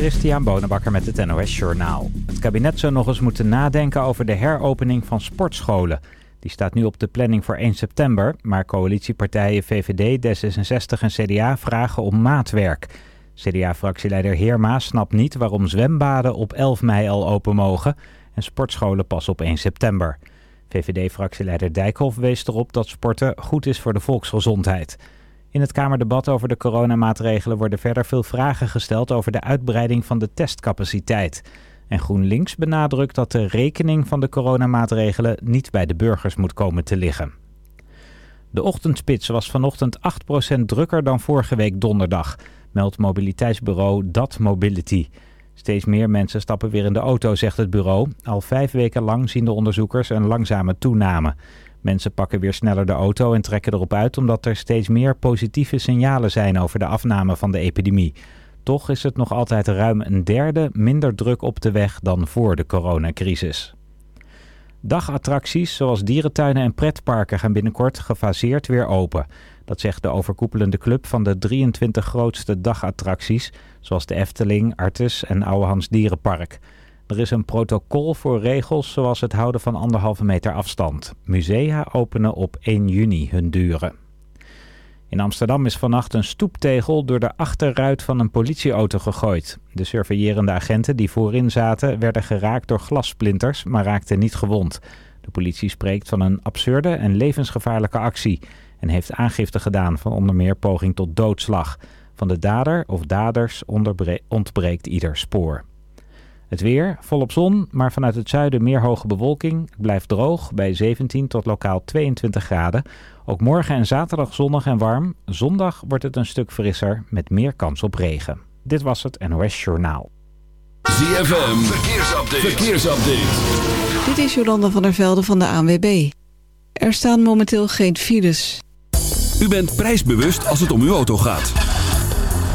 Christian Bonenbakker met het NOS Journaal. Het kabinet zou nog eens moeten nadenken over de heropening van sportscholen. Die staat nu op de planning voor 1 september, maar coalitiepartijen VVD, D66 en CDA vragen om maatwerk. CDA-fractieleider Heerma snapt niet waarom zwembaden op 11 mei al open mogen en sportscholen pas op 1 september. VVD-fractieleider Dijkhoff wees erop dat sporten goed is voor de volksgezondheid. In het Kamerdebat over de coronamaatregelen worden verder veel vragen gesteld over de uitbreiding van de testcapaciteit. En GroenLinks benadrukt dat de rekening van de coronamaatregelen niet bij de burgers moet komen te liggen. De ochtendspits was vanochtend 8% drukker dan vorige week donderdag, meldt mobiliteitsbureau Dat Mobility. Steeds meer mensen stappen weer in de auto, zegt het bureau. Al vijf weken lang zien de onderzoekers een langzame toename. Mensen pakken weer sneller de auto en trekken erop uit omdat er steeds meer positieve signalen zijn over de afname van de epidemie. Toch is het nog altijd ruim een derde minder druk op de weg dan voor de coronacrisis. Dagattracties zoals dierentuinen en pretparken gaan binnenkort gefaseerd weer open. Dat zegt de overkoepelende club van de 23 grootste dagattracties, zoals de Efteling, Artes en Ouwehands Dierenpark. Er is een protocol voor regels zoals het houden van anderhalve meter afstand. Musea openen op 1 juni hun deuren. In Amsterdam is vannacht een stoeptegel door de achterruit van een politieauto gegooid. De surveillerende agenten die voorin zaten werden geraakt door glassplinters, maar raakten niet gewond. De politie spreekt van een absurde en levensgevaarlijke actie en heeft aangifte gedaan van onder meer poging tot doodslag. Van de dader of daders ontbreekt ieder spoor. Het weer, volop zon, maar vanuit het zuiden meer hoge bewolking. Het blijft droog bij 17 tot lokaal 22 graden. Ook morgen en zaterdag zonnig en warm. Zondag wordt het een stuk frisser met meer kans op regen. Dit was het NOS Journaal. ZFM, verkeersupdate. verkeersupdate. Dit is Jolanda van der Velde van de ANWB. Er staan momenteel geen files. U bent prijsbewust als het om uw auto gaat.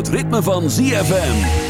het ritme van ZFM.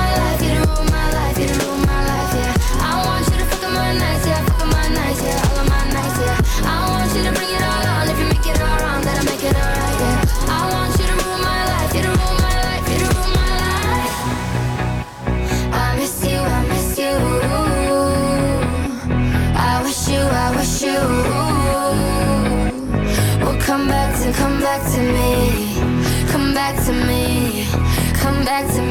words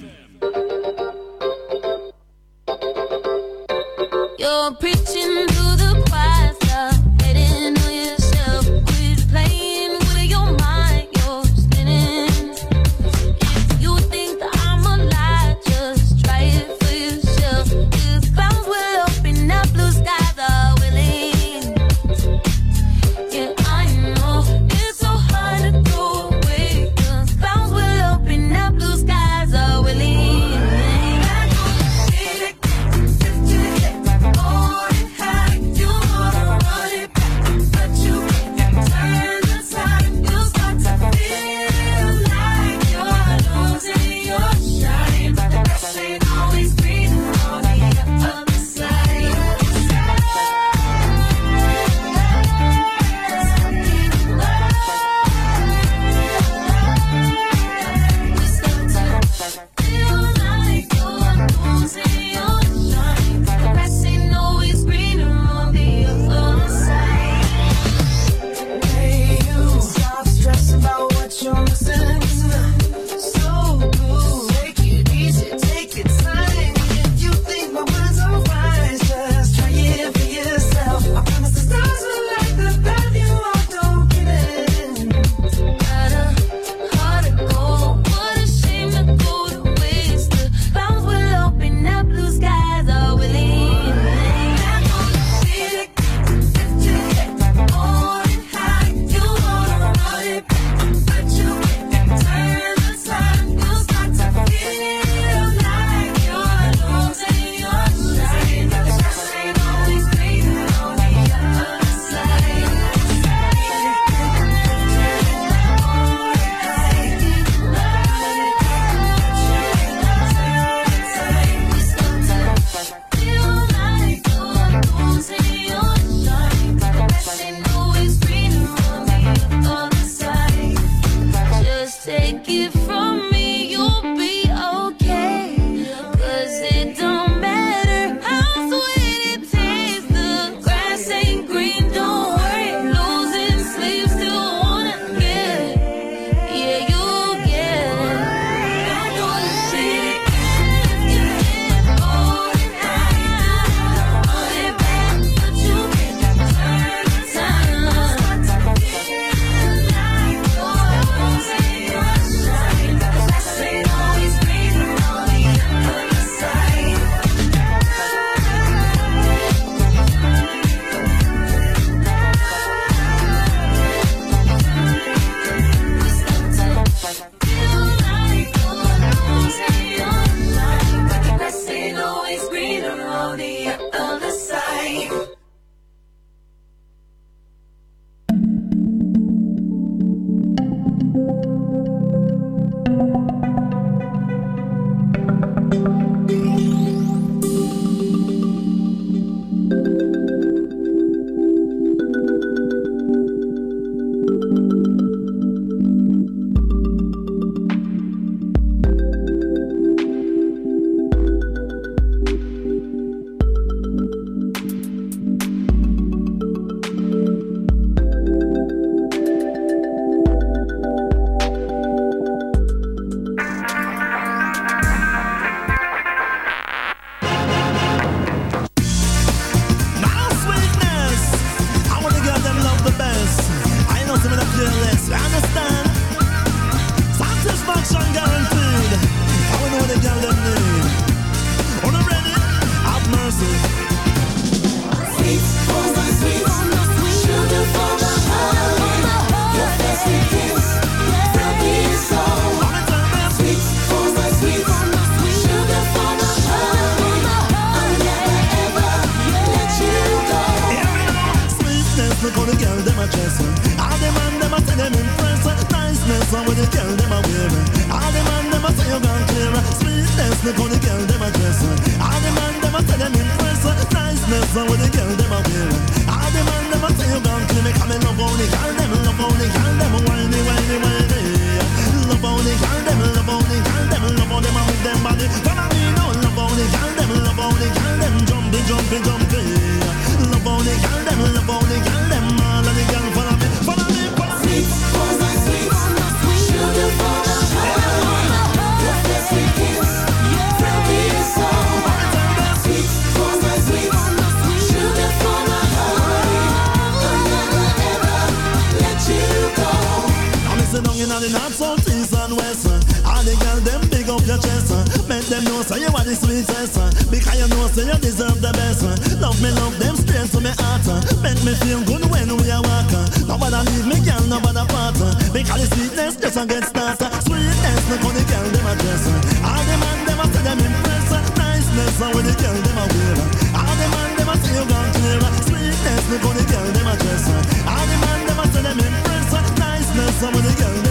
Them know say you are the sweetest Because you know say you deserve the best. Love me, love them straight to me heart. Make me feel good when we are walking Nobody leave me, girl, nobody part. Because the sweetness just a get started Sweetness, look how the girl them a dress. All the man them a say them impress uh. Niceness, when the girl them a wear. All the man them a say you gone clear. Sweetness, look how the girl them a dress. All the man them a say them impress uh. Niceness, when the girl them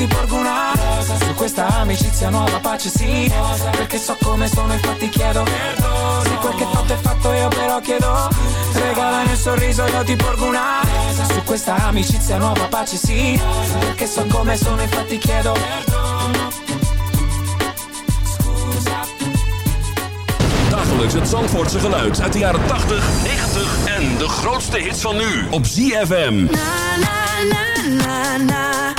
ti porgo una rosa Su questa amicizia nuova pace sì Rosa. Perché so come sono infatti chiedo Perdono. Se quel che fatto è fatto io però chiedo Regalami un sorriso io ti porgo una rosa. Su questa amicizia nuova pace sì Rosa. Perché so come sono infatti chiedo Perdono. Scusa Dagelijks het Zandvoortse geluid uit de jaren 80, 90 en de grootste hits van nu op ZFM. Na, na, na, na, na.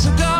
So go.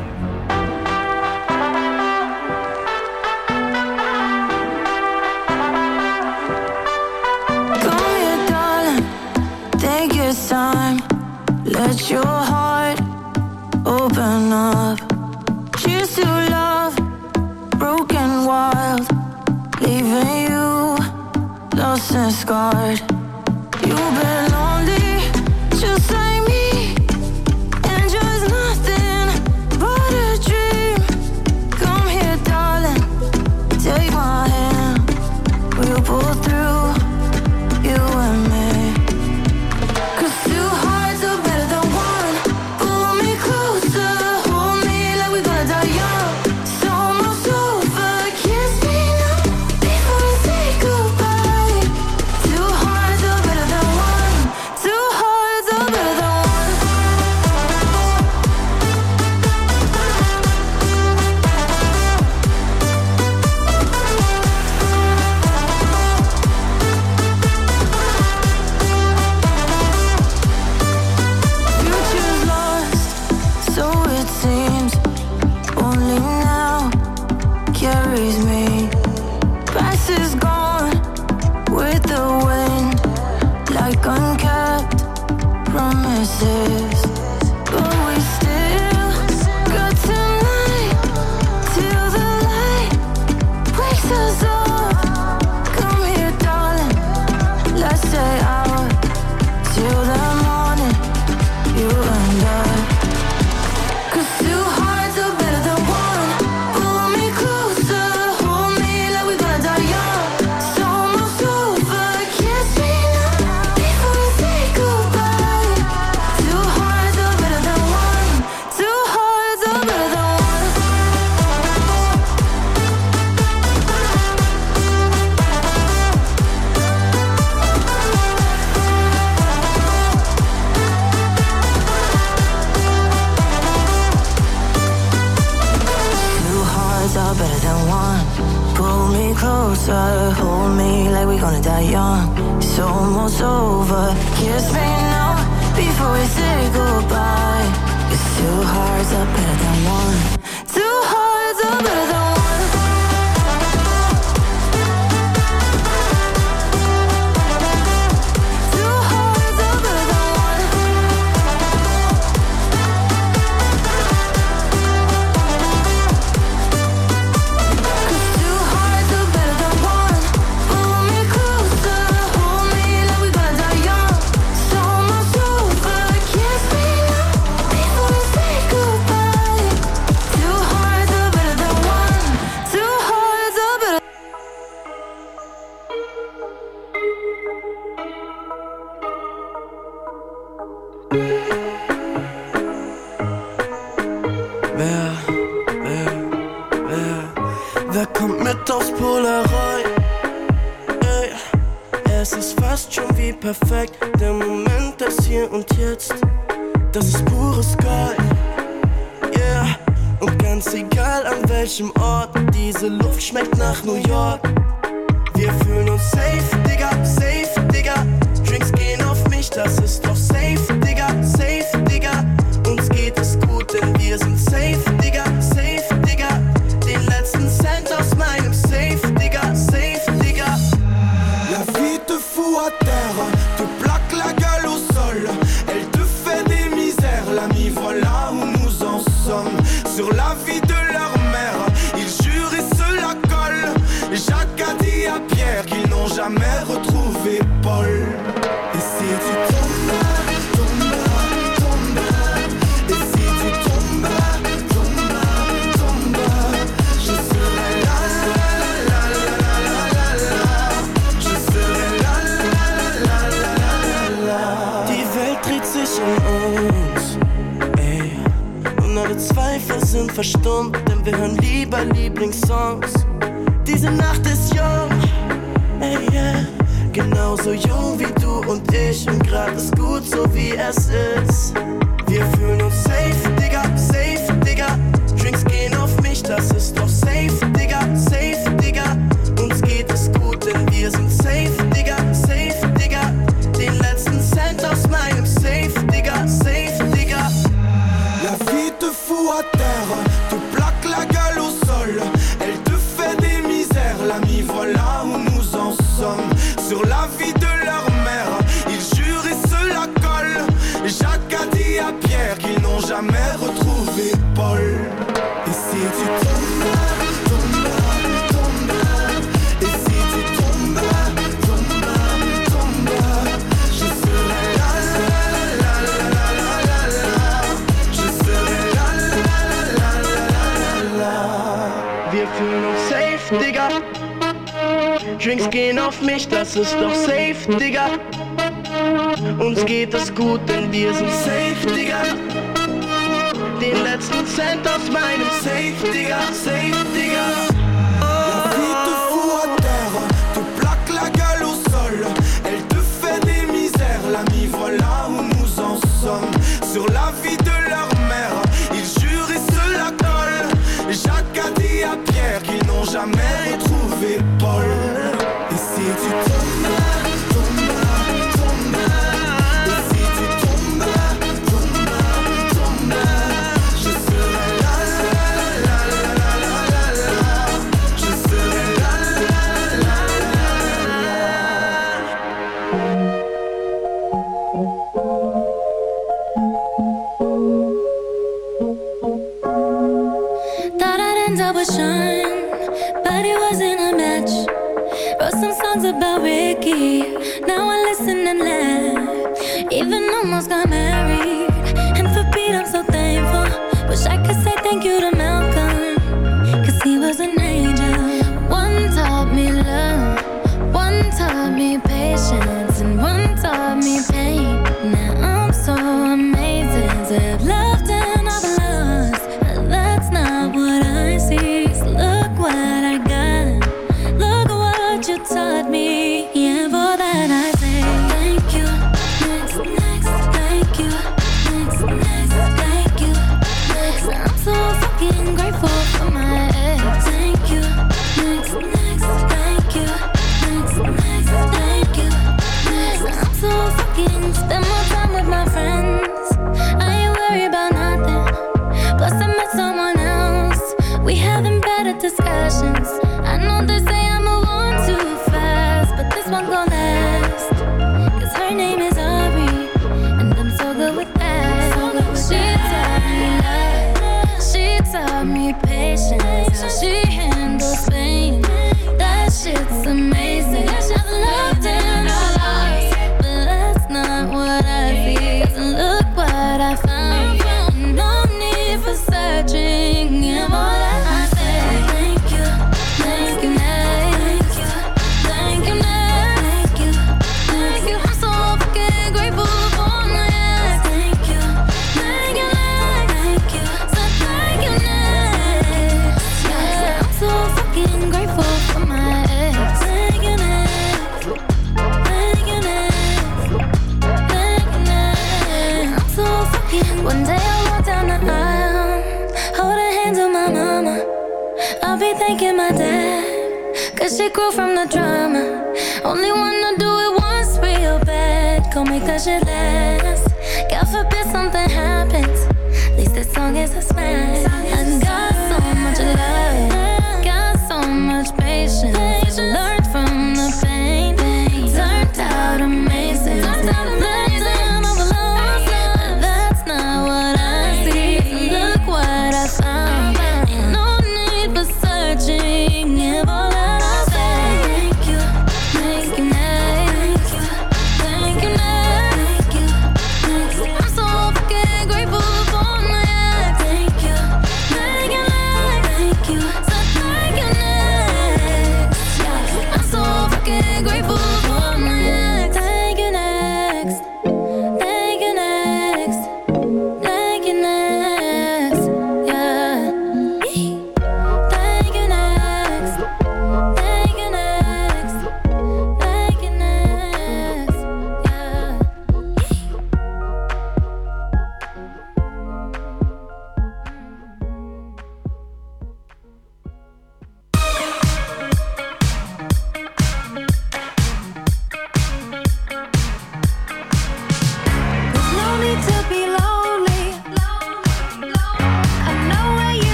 Wer, wer, wer, wer kommt mit aufs Polaroid? Ey, es ist fast schon wie perfekt, der Moment, das hier und jetzt, das ist pures Gold. Yeah, und ganz egal an welchem Ort, diese Luft schmeckt nach New York. Wir fühlen uns safe, Digga, safe, Digga. Drinks gehen auf mich, das ist gerade ist gut, so wie es ist. Wir fühlen uns safe, Digga, safe, Digga. Drinks gehen auf mich, das ist doch safe, Digga, safe, Digga. Uns geht es gut, denn wir sind safe, Digga, safe, Digga. Den letzten Cent aus meinem Safe, Digga, safe, Digga. La vie te fout à terre, tu plaques la gueule au sol. Elle te fait des misères, l'ami, voilà où nous en sommes. Sur la vie Drinks gehen op mich, dat is toch safe, Digger. Uns geht het goed, denn wir zijn safe, Digger. Den letzten cent uit mijnem safe, Digger, safe, Digger. La vie te à terre, la galle au sol. Elle te fait des misères, l'ami, voilà où nous en sommes. Sur la vie de leur mère, ils jureren, la colle. Jacques a dit à Pierre qu'ils n'ont jamais.